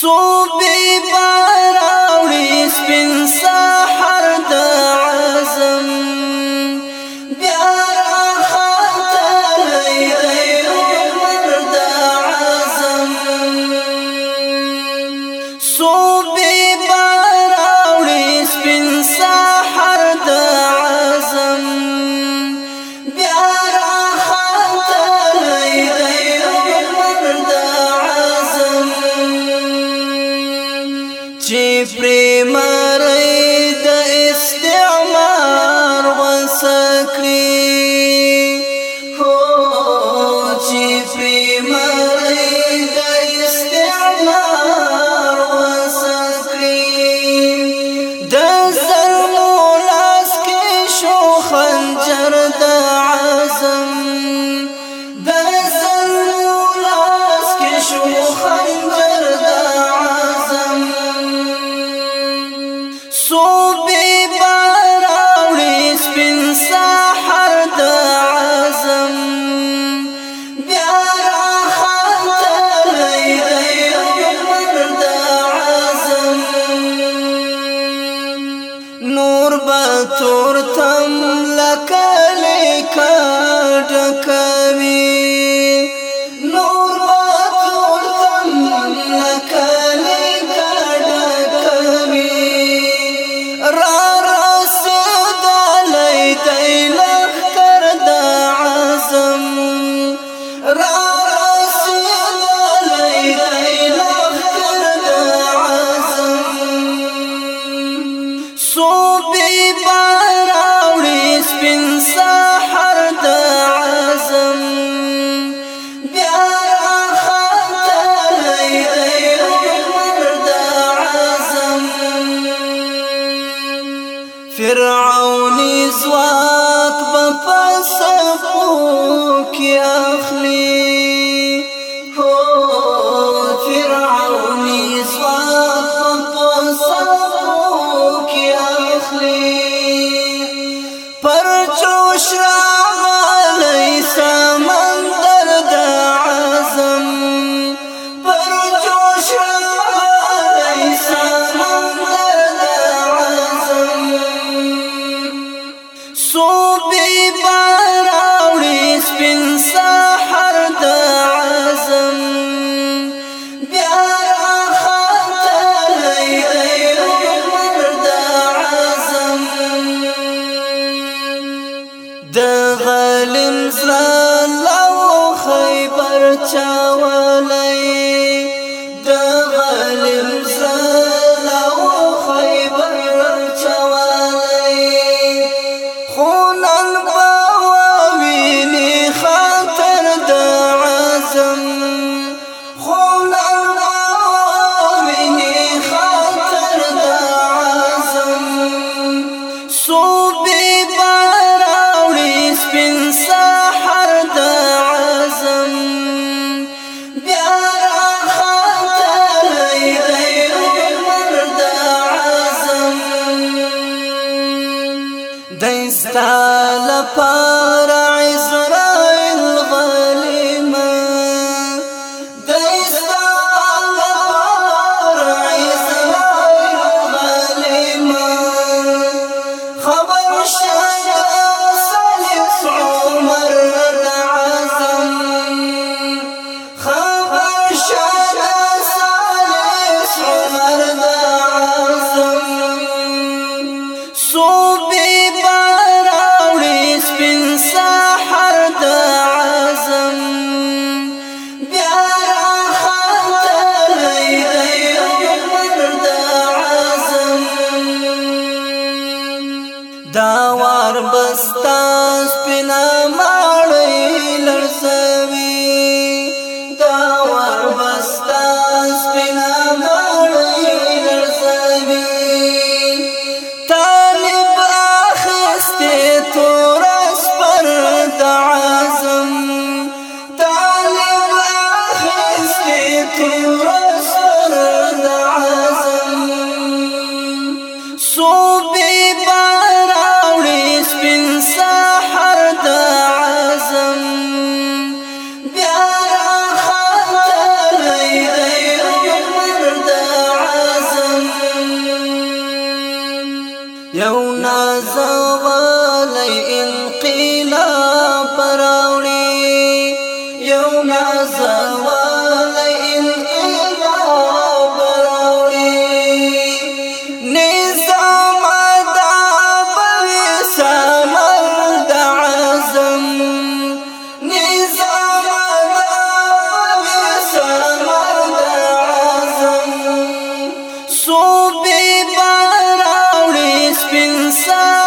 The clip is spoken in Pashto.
سو بے با still mine. تور تم لکه لیکه رواني زواک په پسپو کې اخلي دغلم فلا الله خيبر چاوالا sun.